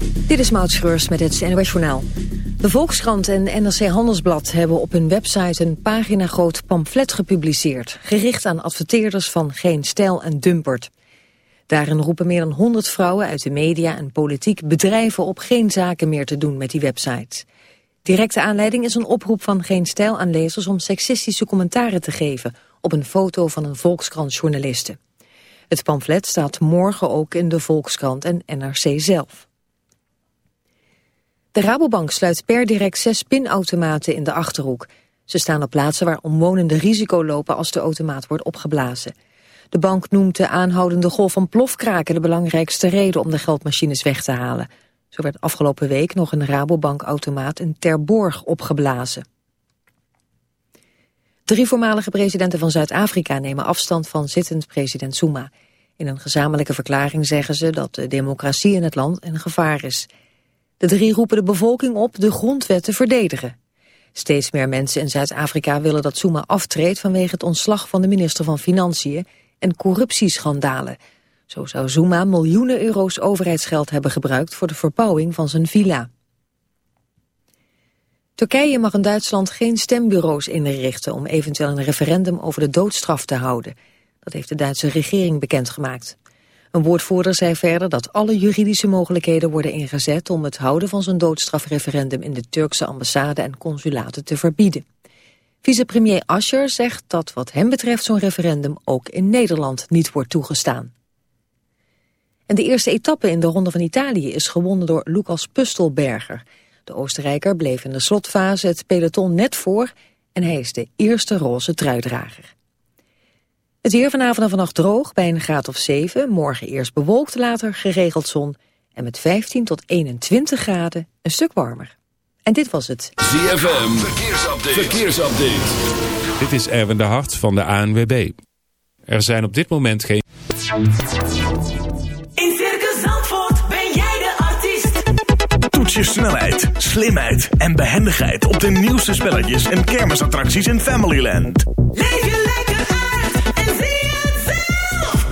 Dit is Maud Schreurs met het NOS Journaal. De Volkskrant en NRC Handelsblad hebben op hun website een pagina-groot pamflet gepubliceerd... gericht aan adverteerders van Geen Stijl en Dumpert. Daarin roepen meer dan 100 vrouwen uit de media en politiek bedrijven op geen zaken meer te doen met die website. Directe aanleiding is een oproep van Geen Stijl aan lezers om seksistische commentaren te geven op een foto van een Volkskrant-journaliste. Het pamflet staat morgen ook in de Volkskrant en NRC zelf. De Rabobank sluit per direct zes pinautomaten in de Achterhoek. Ze staan op plaatsen waar omwonenden risico lopen als de automaat wordt opgeblazen. De bank noemt de aanhoudende golf van plofkraken de belangrijkste reden om de geldmachines weg te halen. Zo werd afgelopen week nog een Rabobank-automaat in Terborg opgeblazen. Drie voormalige presidenten van Zuid-Afrika nemen afstand van zittend president Zuma. In een gezamenlijke verklaring zeggen ze dat de democratie in het land een gevaar is. De drie roepen de bevolking op de grondwet te verdedigen. Steeds meer mensen in Zuid-Afrika willen dat Zuma aftreedt vanwege het ontslag van de minister van Financiën en corruptieschandalen. Zo zou Zuma miljoenen euro's overheidsgeld hebben gebruikt voor de verbouwing van zijn villa. Turkije mag in Duitsland geen stembureaus inrichten om eventueel een referendum over de doodstraf te houden. Dat heeft de Duitse regering bekendgemaakt. Een woordvoerder zei verder dat alle juridische mogelijkheden worden ingezet om het houden van zo'n doodstrafreferendum in de Turkse ambassade en consulaten te verbieden. Vicepremier Ascher zegt dat wat hem betreft zo'n referendum ook in Nederland niet wordt toegestaan. En de eerste etappe in de Ronde van Italië is gewonnen door Lucas Pustelberger. De Oostenrijker bleef in de slotfase het peloton net voor en hij is de eerste roze truidrager. Het weer vanavond en vannacht droog bij een graad of 7. Morgen eerst bewolkt, later geregeld zon. En met 15 tot 21 graden een stuk warmer. En dit was het. ZFM, verkeersupdate. verkeersupdate. Dit is Erwin de Hart van de ANWB. Er zijn op dit moment geen... In Circus Zandvoort ben jij de artiest. Toets je snelheid, slimheid en behendigheid op de nieuwste spelletjes en kermisattracties in Familyland. Leef je lekker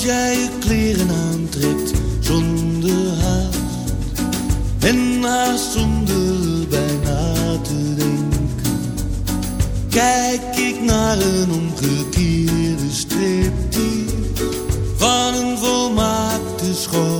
Als jij je kleren aantrekt zonder haast En haast zonder bijna te denken. Kijk ik naar een omgekeerde striptease Van een volmaakte schoonheid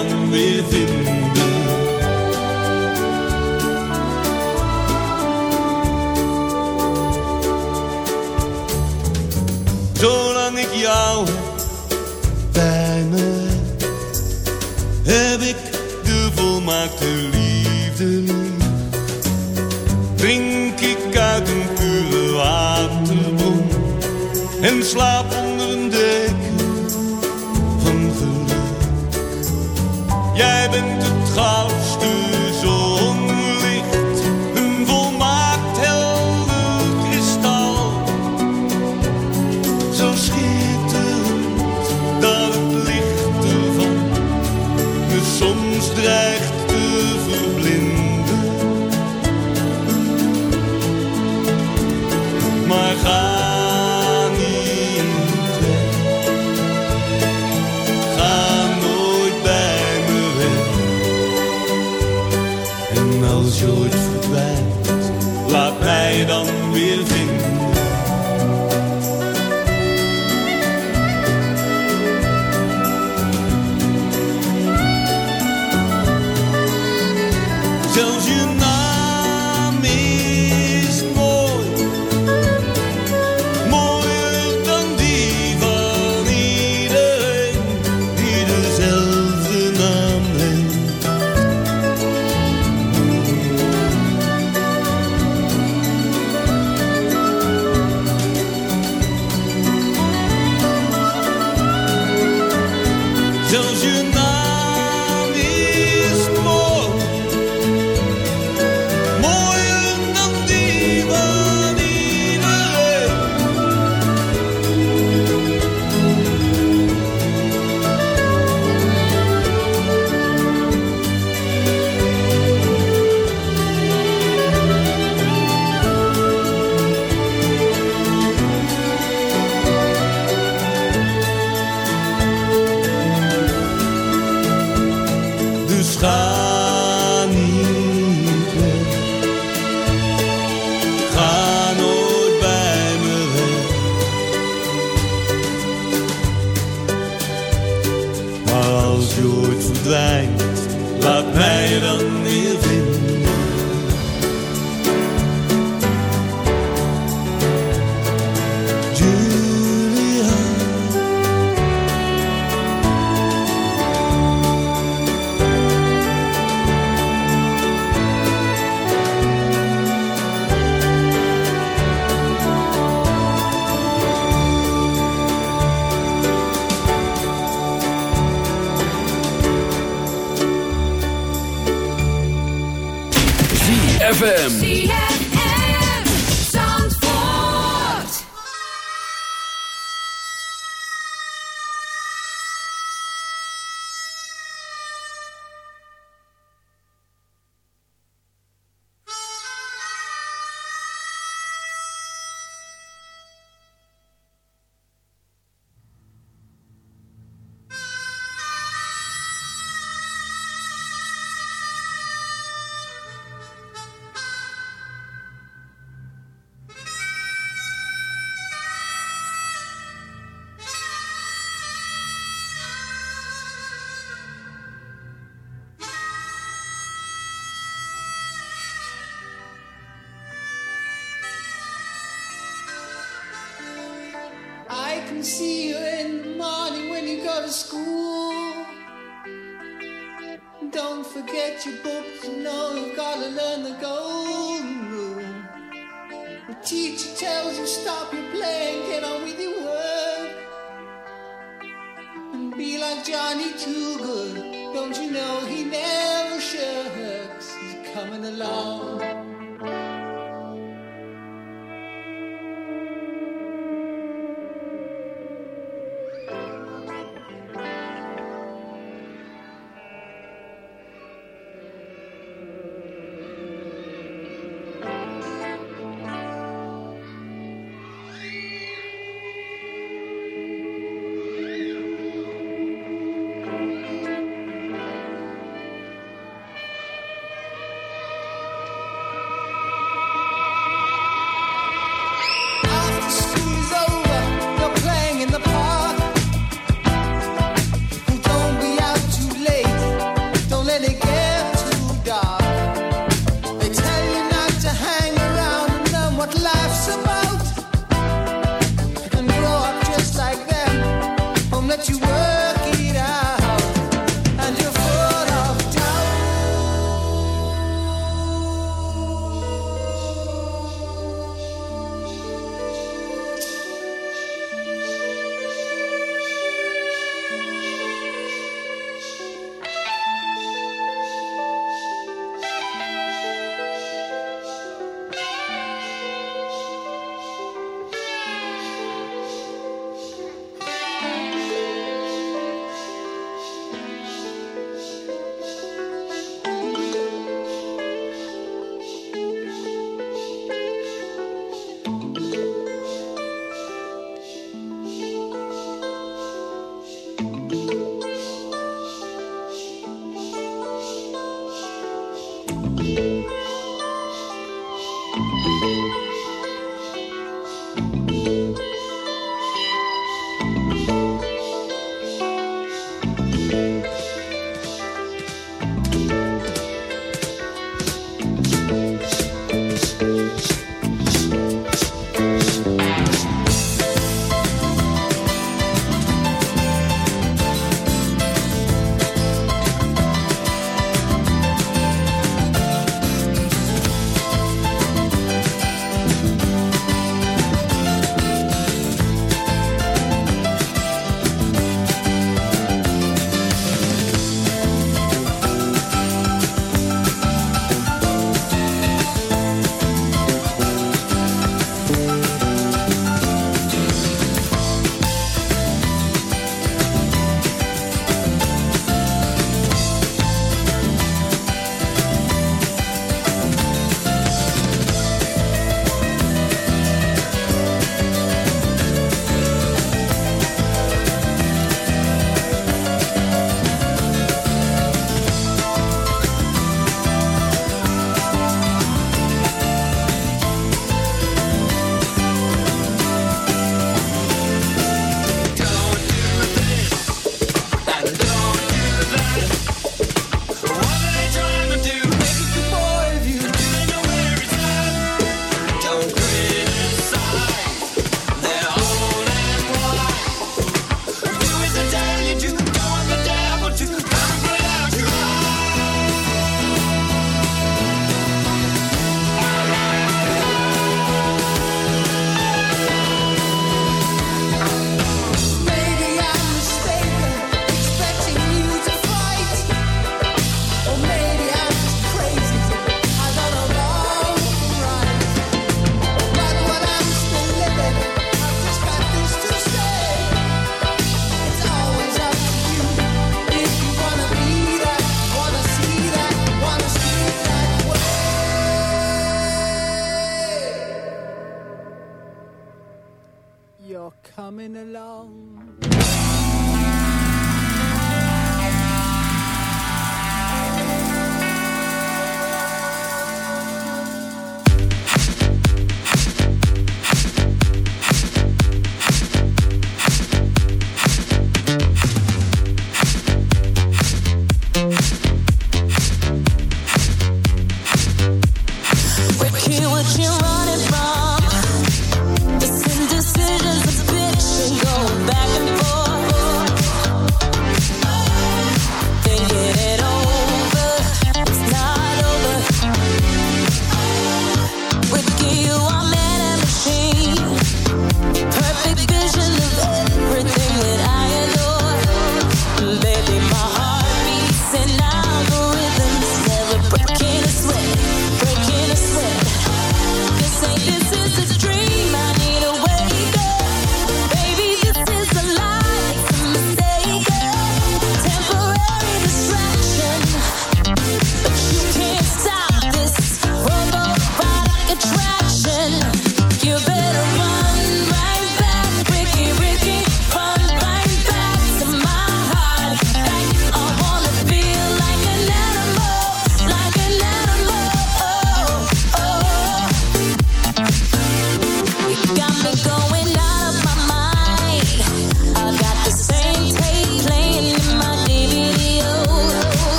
slaap onder een deken van geluk. Jij bent het goud like Johnny too good. Don't you know he never shucks? He's coming along. Thank you.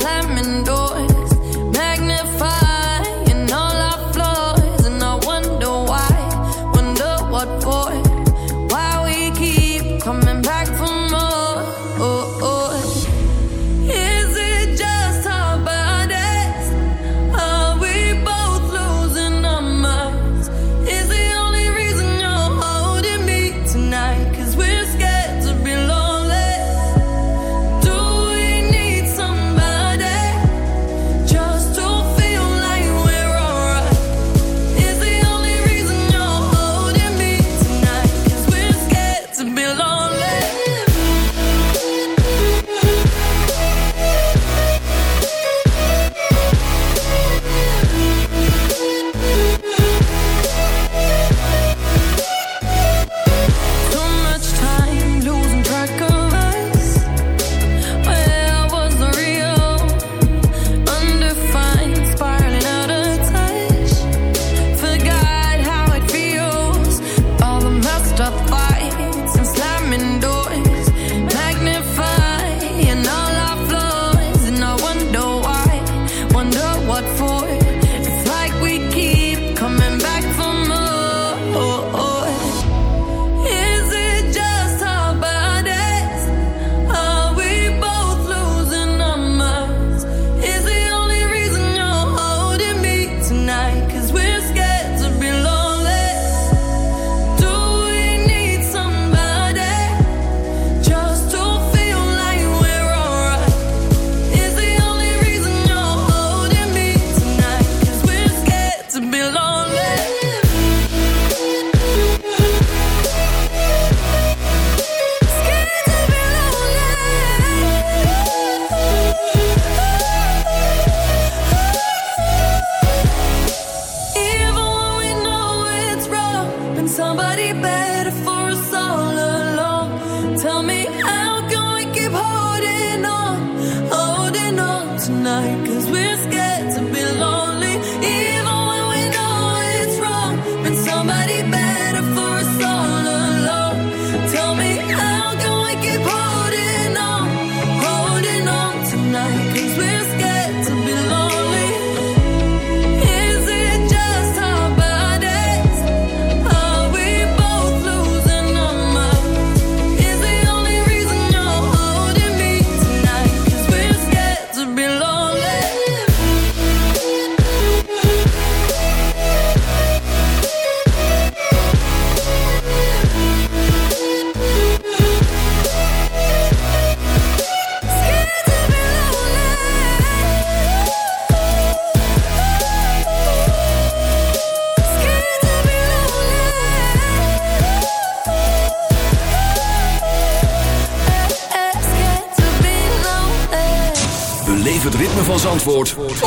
slamming doors, magnified.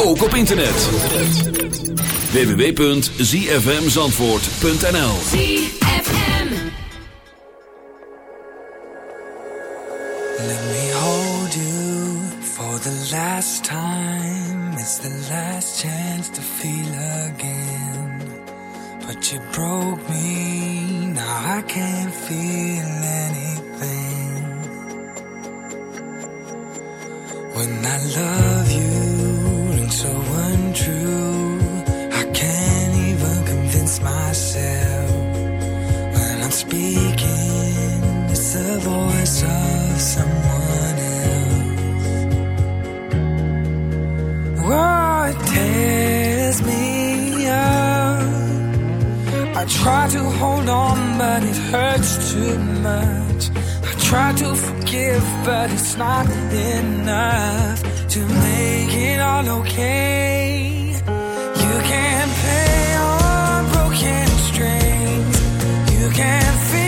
ook op internet. www.zfmzandvoort.nl ZFM Let me hold you for the last time. It's the last chance to feel again. But you broke me, now I can't feel anything. When I love you so untrue. I can't even convince myself when I'm speaking. It's the voice of someone else. What tears me up. I try to hold on, but it hurts too much. I try to forgive, but it's not enough to make it all okay. You can't play on broken strings. You can't feel.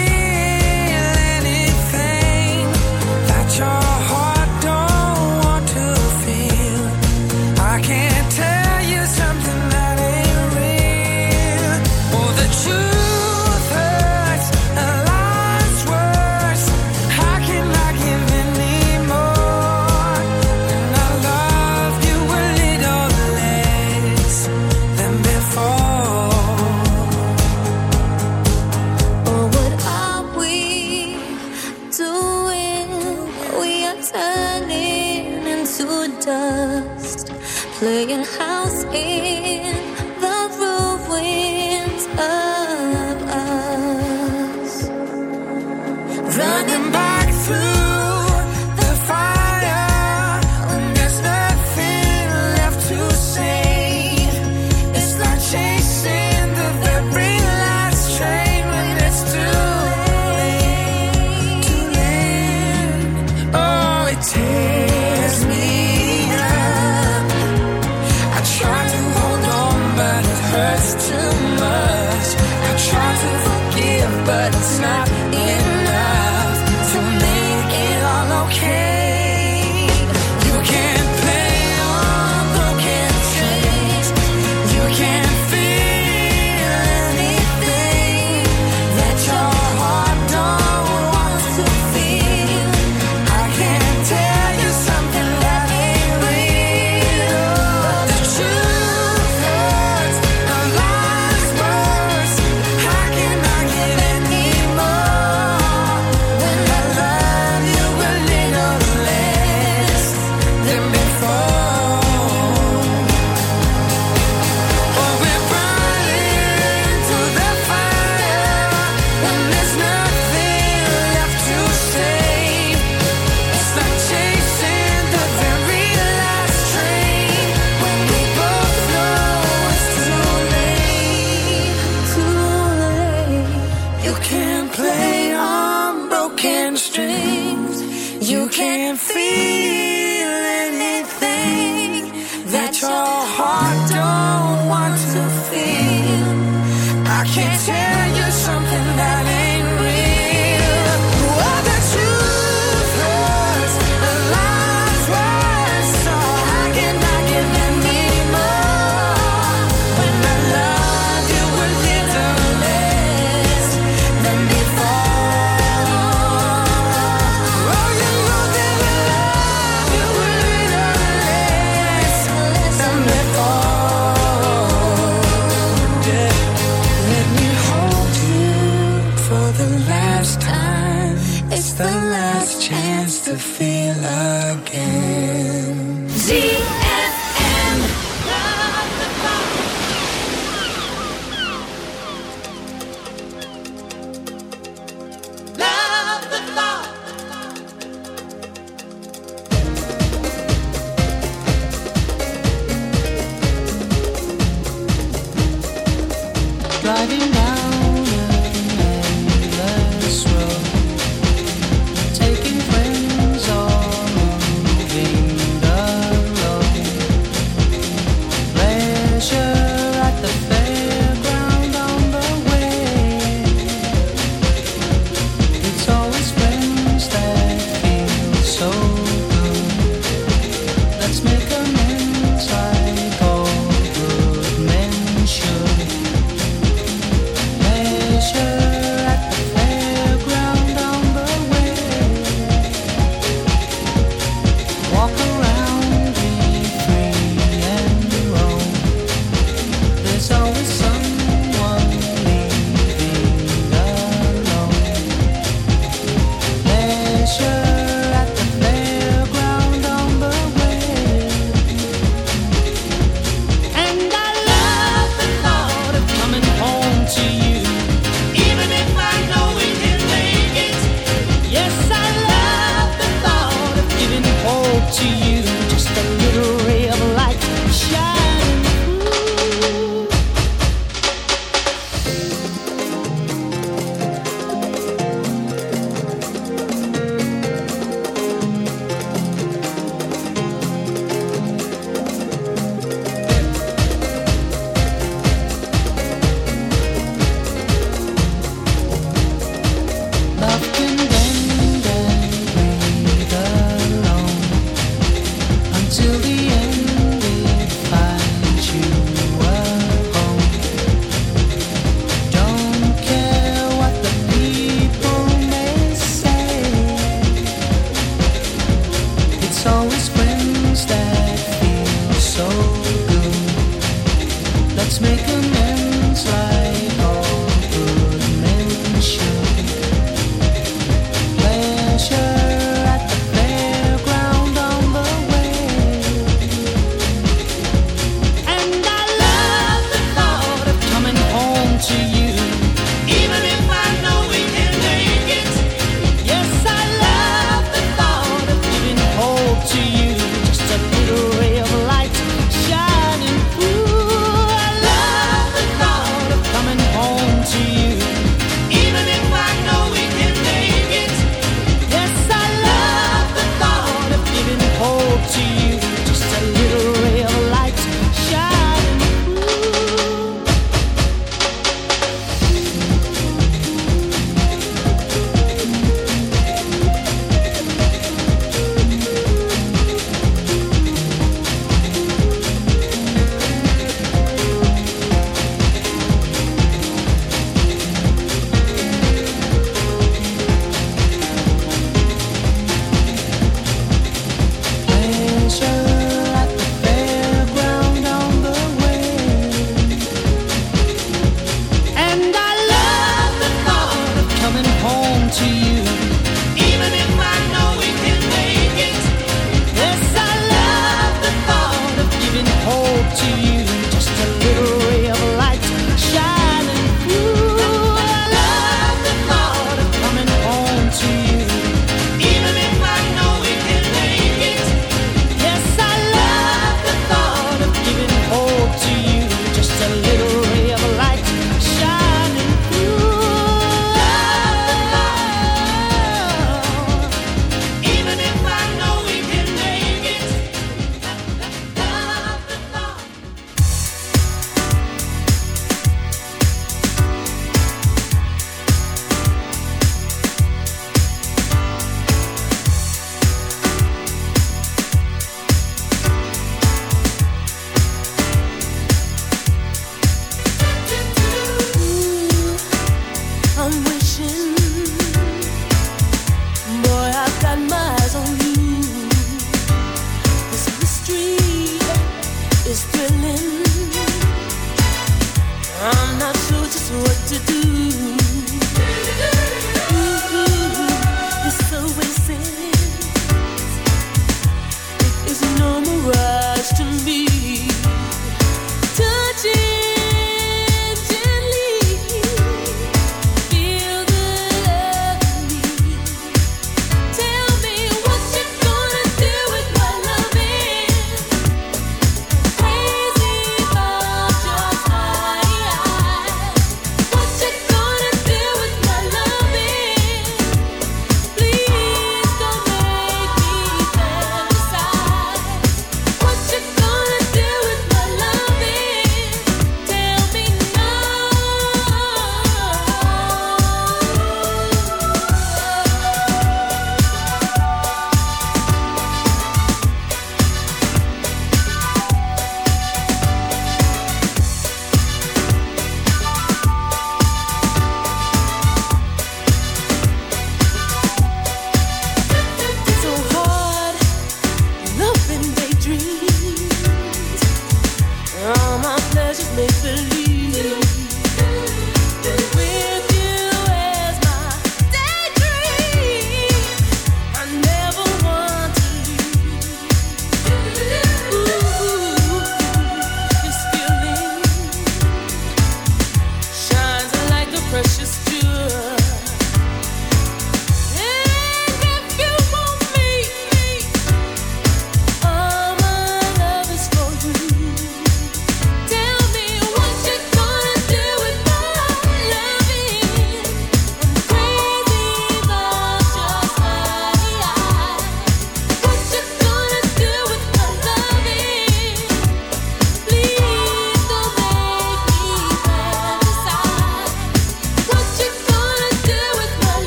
return.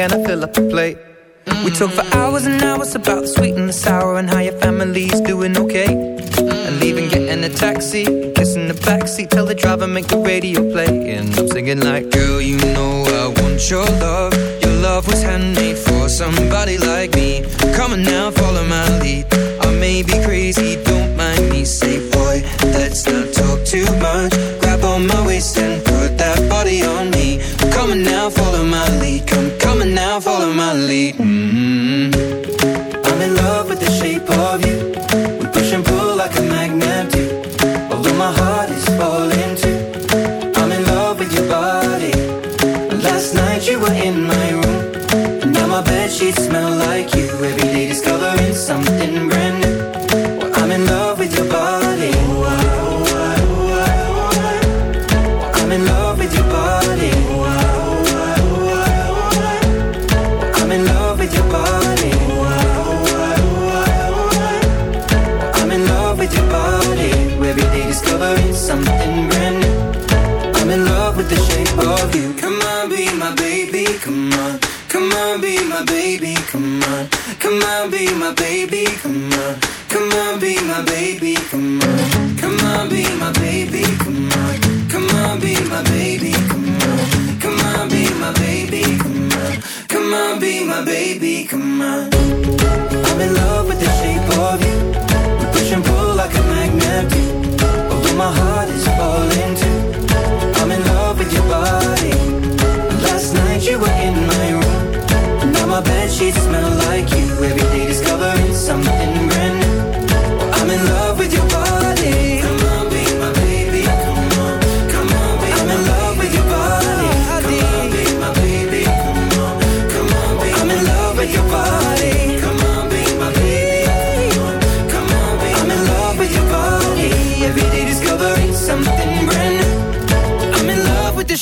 And I fill up the plate. Mm -hmm. We talk for hours and hours about the sweet and the sour and how your family's doing okay. And leaving, getting a taxi, kissing the backseat, tell the driver make the radio play. And I'm singing like, girl, you know I want your love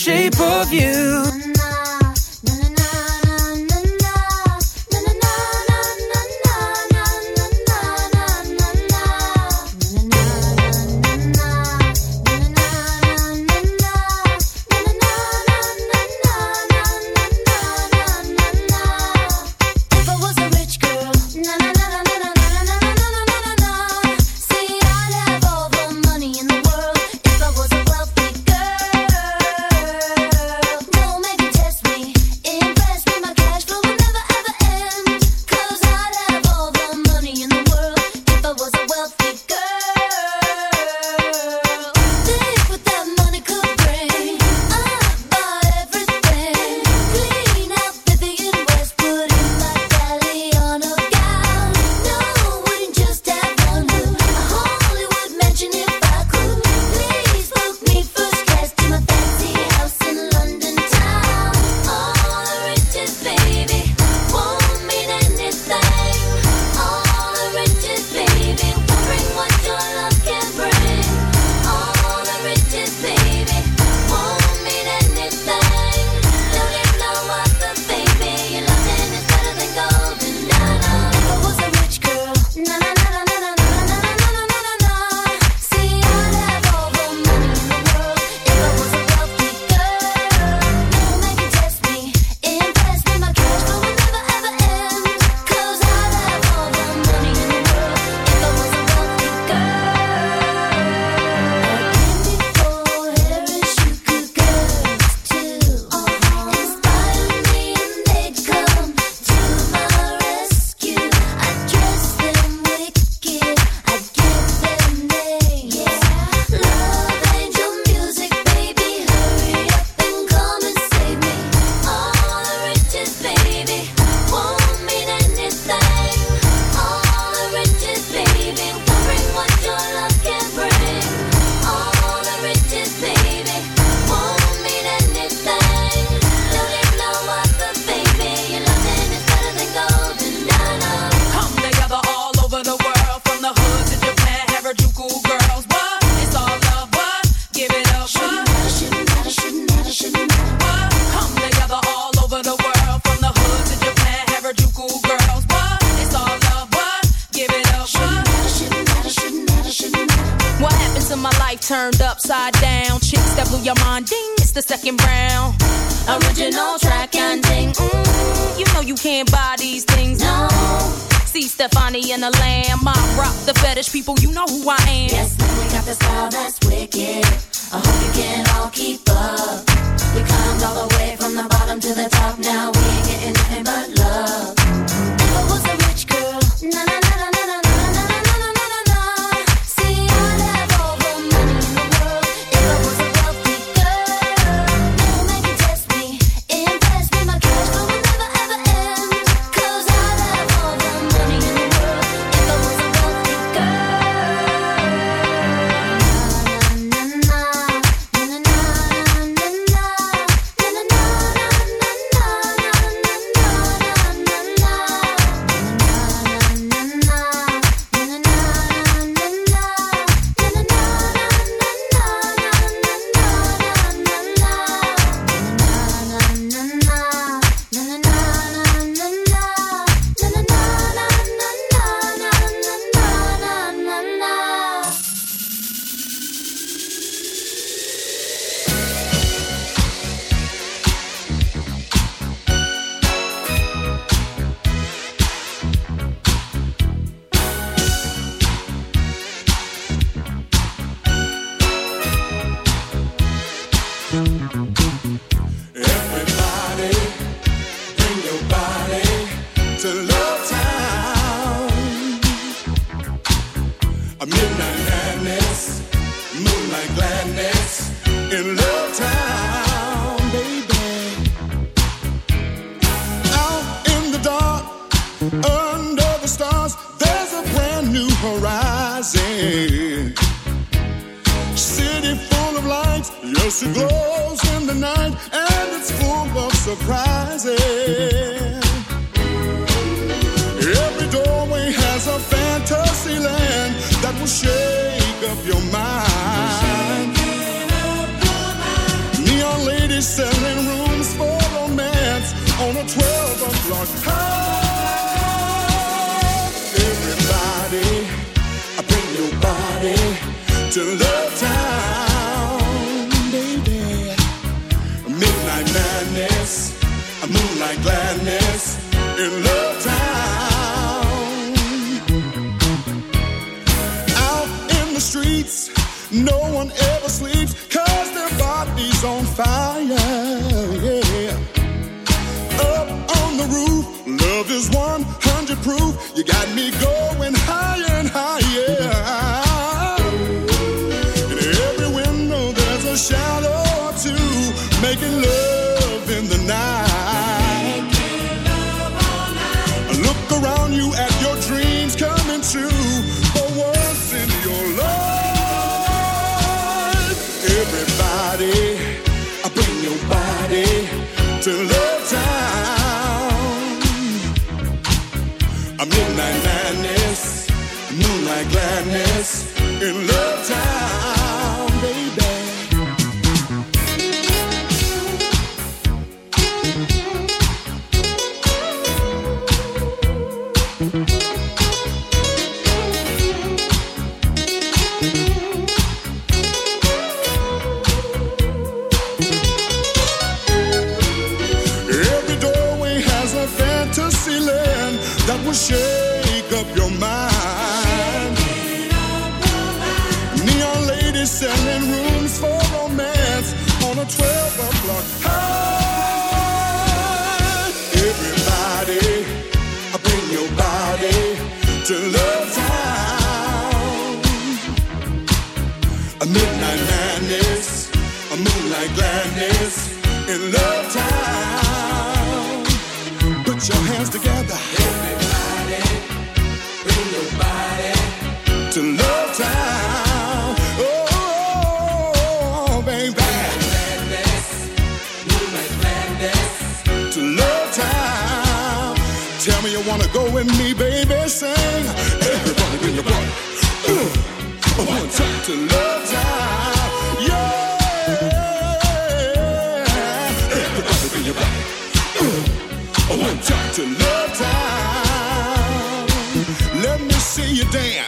shape of you. You got me going higher and higher. In every window there's a shadow or two making love in the night. Look around you at your dreams coming true. For once in your life, everybody, I bring your body to. my gladness in love. and me, baby, sing. Everybody in your body. Uh, one time to love time. Yeah. Everybody in your body. Uh, one time to love time. Let me see you dance.